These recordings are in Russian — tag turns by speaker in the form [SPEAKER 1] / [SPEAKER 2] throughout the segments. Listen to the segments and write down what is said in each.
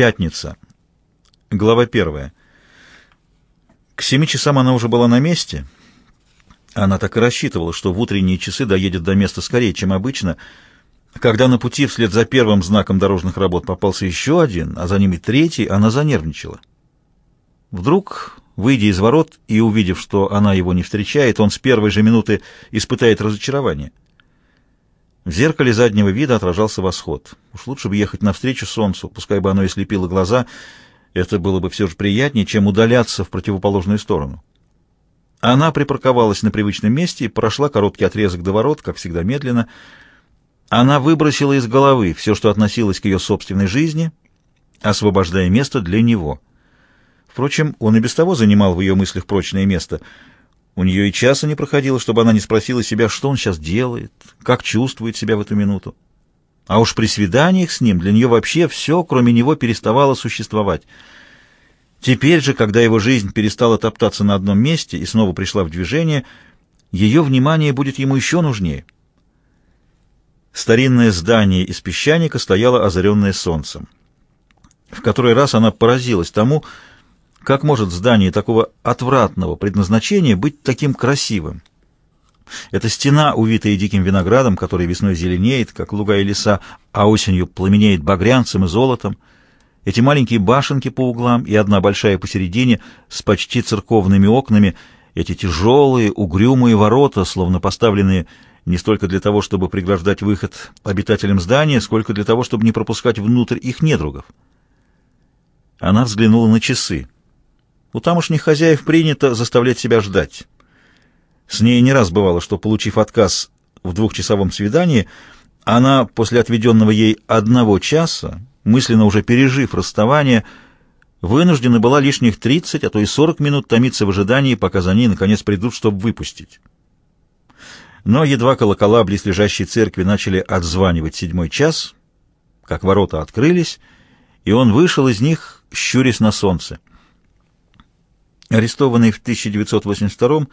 [SPEAKER 1] Пятница. Глава первая. К семи часам она уже была на месте. Она так и рассчитывала, что в утренние часы доедет до места скорее, чем обычно. Когда на пути вслед за первым знаком дорожных работ попался еще один, а за ними третий, она занервничала. Вдруг, выйдя из ворот и увидев, что она его не встречает, он с первой же минуты испытает разочарование. В зеркале заднего вида отражался восход. Уж лучше бы ехать навстречу солнцу, пускай бы оно и слепило глаза. Это было бы все же приятнее, чем удаляться в противоположную сторону. Она припарковалась на привычном месте и прошла короткий отрезок до ворот, как всегда медленно. Она выбросила из головы все, что относилось к ее собственной жизни, освобождая место для него. Впрочем, он и без того занимал в ее мыслях прочное место — у нее и часа не проходило, чтобы она не спросила себя, что он сейчас делает, как чувствует себя в эту минуту. А уж при свиданиях с ним для нее вообще все, кроме него, переставало существовать. Теперь же, когда его жизнь перестала топтаться на одном месте и снова пришла в движение, ее внимание будет ему еще нужнее. Старинное здание из песчаника стояло озаренное солнцем. В который раз она поразилась тому, как может здание такого отвратного предназначения быть таким красивым? Эта стена, увитая диким виноградом, который весной зеленеет, как луга и леса, а осенью пламенеет багрянцем и золотом, эти маленькие башенки по углам и одна большая посередине с почти церковными окнами, эти тяжелые, угрюмые ворота, словно поставленные не столько для того, чтобы преграждать выход обитателям здания, сколько для того, чтобы не пропускать внутрь их недругов. Она взглянула на часы. У тамошних хозяев принято заставлять себя ждать. С ней не раз бывало, что, получив отказ в двухчасовом свидании, она после отведенного ей одного часа, мысленно уже пережив расставание, вынуждена была лишних 30, а то и 40 минут томиться в ожидании, пока за ней наконец придут, чтобы выпустить. Но едва колокола близлежащей церкви начали отзванивать седьмой час, как ворота открылись, и он вышел из них, щурясь на солнце. Арестованный в 1982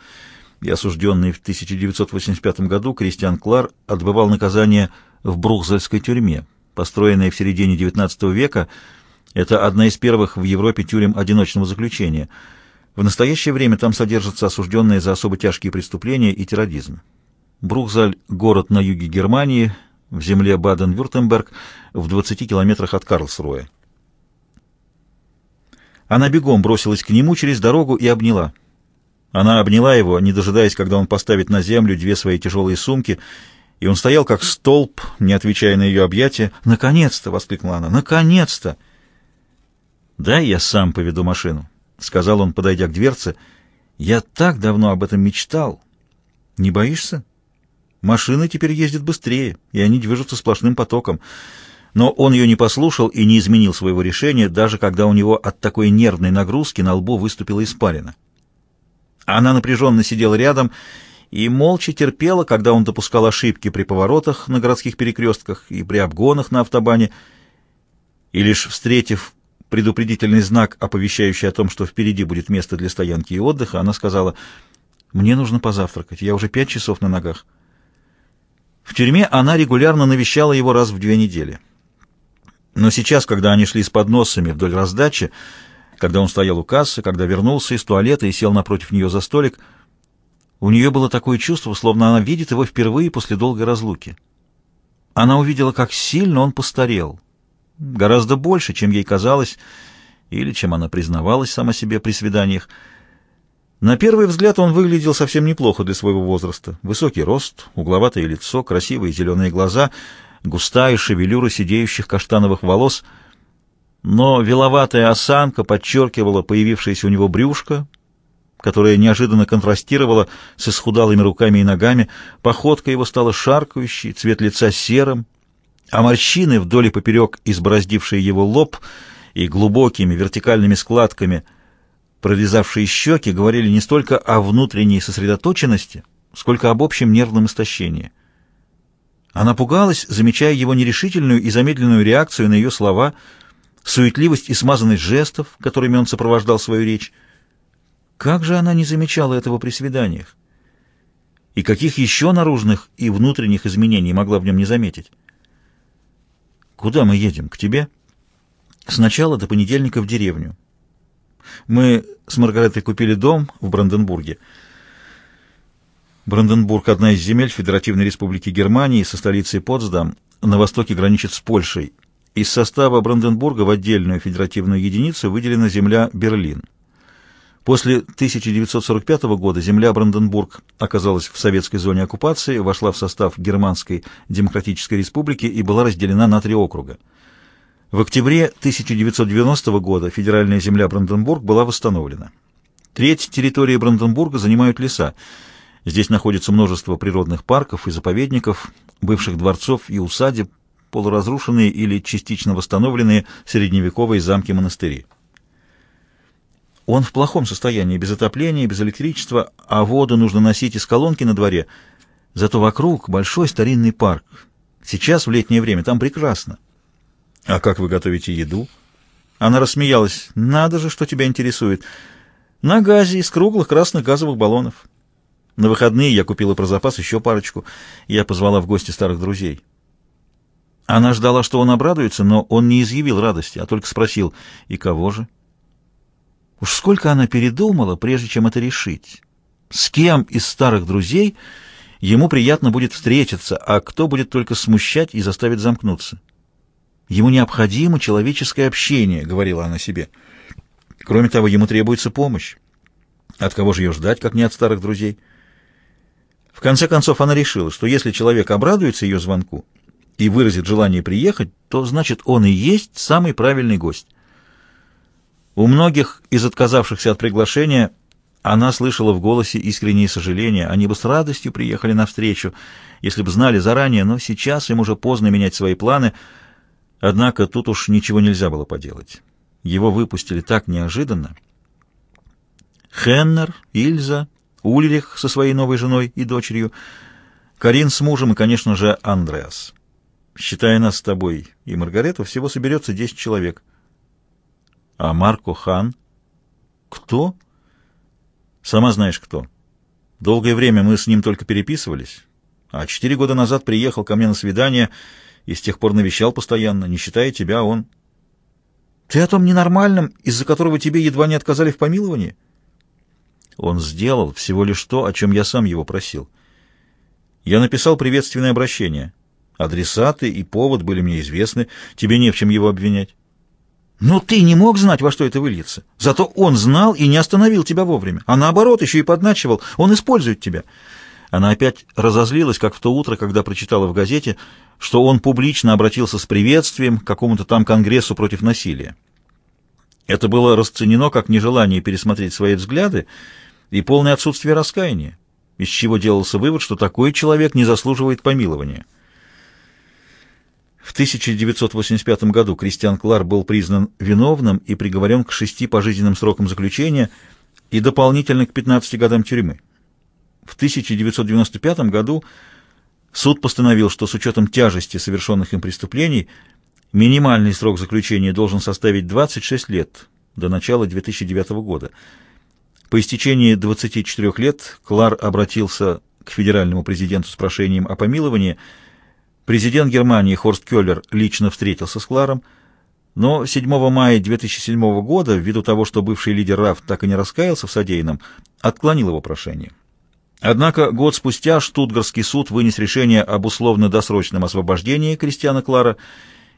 [SPEAKER 1] и осужденный в 1985 году, Кристиан Клар отбывал наказание в Брухзальской тюрьме, построенной в середине XIX века. Это одна из первых в Европе тюрем одиночного заключения. В настоящее время там содержатся осужденные за особо тяжкие преступления и терроризм. Брухзаль – город на юге Германии, в земле Баден-Вюртемберг, в 20 километрах от Карлсруэ. Она бегом бросилась к нему через дорогу и обняла. Она обняла его, не дожидаясь, когда он поставит на землю две свои тяжелые сумки, и он стоял как столб, не отвечая на ее объятия. «Наконец-то!» — воскликнула она. «Наконец-то!» «Дай я сам поведу машину», — сказал он, подойдя к дверце. «Я так давно об этом мечтал. Не боишься? Машины теперь ездят быстрее, и они движутся сплошным потоком. Но он ее не послушал и не изменил своего решения, даже когда у него от такой нервной нагрузки на лбу выступила испарина. Она напряженно сидела рядом и молча терпела, когда он допускал ошибки при поворотах на городских перекрестках и при обгонах на автобане, и лишь встретив предупредительный знак, оповещающий о том, что впереди будет место для стоянки и отдыха, она сказала, «Мне нужно позавтракать, я уже пять часов на ногах». В тюрьме она регулярно навещала его раз в две недели. Но сейчас, когда они шли с подносами вдоль раздачи, когда он стоял у кассы, когда вернулся из туалета и сел напротив нее за столик, у нее было такое чувство, словно она видит его впервые после долгой разлуки. Она увидела, как сильно он постарел. Гораздо больше, чем ей казалось, или чем она признавалась сама себе при свиданиях. На первый взгляд он выглядел совсем неплохо для своего возраста. Высокий рост, угловатое лицо, красивые зеленые глаза — густая шевелюра сидеющих каштановых волос, но веловатая осанка подчеркивала появившееся у него брюшко, которое неожиданно контрастировало с исхудалыми руками и ногами, походка его стала шаркающей, цвет лица серым, а морщины вдоль и поперек, избороздившие его лоб и глубокими вертикальными складками, прорезавшие щеки, говорили не столько о внутренней сосредоточенности, сколько об общем нервном истощении. Она пугалась, замечая его нерешительную и замедленную реакцию на ее слова, суетливость и смазанность жестов, которыми он сопровождал свою речь. Как же она не замечала этого при свиданиях? И каких еще наружных и внутренних изменений могла в нем не заметить? «Куда мы едем? К тебе?» Сначала до понедельника в деревню. Мы с Маргаретой купили дом в Бранденбурге. Бранденбург — одна из земель Федеративной Республики Германии со столицей Потсдам, на востоке граничит с Польшей. Из состава Бранденбурга в отдельную федеративную единицу выделена земля Берлин. После 1945 года земля Бранденбург оказалась в советской зоне оккупации, вошла в состав Германской Демократической Республики и была разделена на три округа. В октябре 1990 года федеральная земля Бранденбург была восстановлена. Треть территории Бранденбурга занимают леса. Здесь находится множество природных парков и заповедников, бывших дворцов и усадеб, полуразрушенные или частично восстановленные средневековые замки-монастыри. Он в плохом состоянии, без отопления, без электричества, а воду нужно носить из колонки на дворе. Зато вокруг большой старинный парк. Сейчас, в летнее время, там прекрасно. А как вы готовите еду? Она рассмеялась. Надо же, что тебя интересует. На газе из круглых красных газовых баллонов. На выходные я купила про запас еще парочку. Я позвала в гости старых друзей. Она ждала, что он обрадуется, но он не изъявил радости, а только спросил, и кого же? Уж сколько она передумала, прежде чем это решить. С кем из старых друзей ему приятно будет встретиться, а кто будет только смущать и заставить замкнуться. Ему необходимо человеческое общение, говорила она себе. Кроме того, ему требуется помощь. От кого же ее ждать, как не от старых друзей? В конце концов, она решила, что если человек обрадуется ее звонку и выразит желание приехать, то значит он и есть самый правильный гость. У многих из отказавшихся от приглашения она слышала в голосе искреннее сожаление. Они бы с радостью приехали навстречу, если бы знали заранее, но сейчас им уже поздно менять свои планы. Однако тут уж ничего нельзя было поделать. Его выпустили так неожиданно. Хеннер, Ильза, Ульрих со своей новой женой и дочерью, Карин с мужем и, конечно же, Андреас. Считая нас с тобой и Маргарету, всего соберется десять человек — а Марко Хан? Кто? Сама знаешь кто. Долгое время мы с ним только переписывались, а четыре года назад приехал ко мне на свидание и с тех пор навещал постоянно, не считая тебя, он... Ты о том ненормальном, из-за которого тебе едва не отказали в помиловании? Он сделал всего лишь то, о чем я сам его просил. Я написал приветственное обращение. Адресаты и повод были мне известны, тебе не в чем его обвинять. Но ты не мог знать, во что это выльется. Зато он знал и не остановил тебя вовремя, а наоборот еще и подначивал. Он использует тебя. Она опять разозлилась, как в то утро, когда прочитала в газете, что он публично обратился с приветствием к какому-то там конгрессу против насилия. Это было расценено как нежелание пересмотреть свои взгляды и полное отсутствие раскаяния, из чего делался вывод, что такой человек не заслуживает помилования. В 1985 году Кристиан Клар был признан виновным и приговорен к шести пожизненным срокам заключения и дополнительно к 15 годам тюрьмы. В 1995 году суд постановил, что с учетом тяжести совершенных им преступлений минимальный срок заключения должен составить 26 лет до начала 2009 года. По истечении 24 лет Клар обратился к федеральному президенту с прошением о помиловании – Президент Германии Хорст Кёллер лично встретился с Кларом, но 7 мая 2007 года, ввиду того, что бывший лидер РАФ так и не раскаялся в содеянном, отклонил его прошение. Однако год спустя Штутгарский суд вынес решение об условно-досрочном освобождении Кристиана Клара,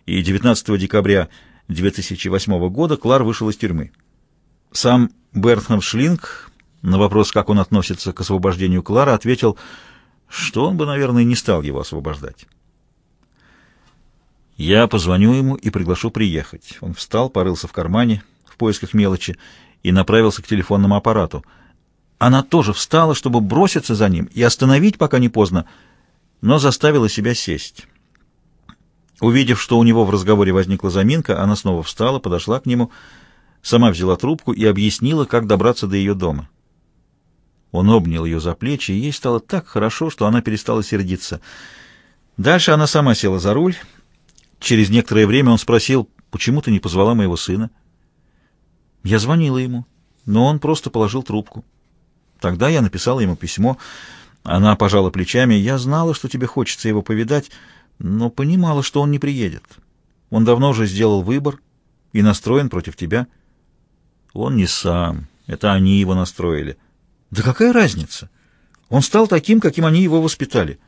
[SPEAKER 1] и 19 декабря 2008 года Клар вышел из тюрьмы. Сам Бертхам Шлинг на вопрос, как он относится к освобождению Клара, ответил, что он бы, наверное, не стал его освобождать. Я позвоню ему и приглашу приехать. Он встал, порылся в кармане в поисках мелочи и направился к телефонному аппарату. Она тоже встала, чтобы броситься за ним и остановить, пока не поздно, но заставила себя сесть. Увидев, что у него в разговоре возникла заминка, она снова встала, подошла к нему, сама взяла трубку и объяснила, как добраться до ее дома. Он обнял ее за плечи, и ей стало так хорошо, что она перестала сердиться. Дальше она сама села за руль Через некоторое время он спросил, почему ты не позвала моего сына? Я звонила ему, но он просто положил трубку. Тогда я написала ему письмо. Она пожала плечами. Я знала, что тебе хочется его повидать, но понимала, что он не приедет. Он давно уже сделал выбор и настроен против тебя. Он не сам. Это они его настроили. Да какая разница? Он стал таким, каким они его воспитали.